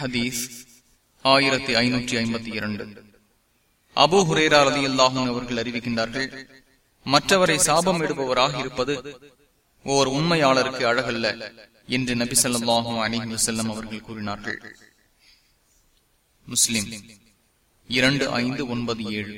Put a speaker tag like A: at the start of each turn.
A: ஹதீஸ் ஆயிரத்தி ஐநூற்றி ஐம்பத்தி இரண்டு. அபு ஹுரேரா அலி அல்லாஹும் அவர்கள் அறிவிக்கின்றார்கள் மற்றவரை சாபம் இடுபவராக இருப்பது ஓர் உண்மையாளருக்கு அழகல்ல என்று நபி சொல்லாஹும் அலிஹி செல்லம் அவர்கள் கூறினார்கள். முஸ்லிம் இரண்டு ஐந்து ஒன்பது ஏழு.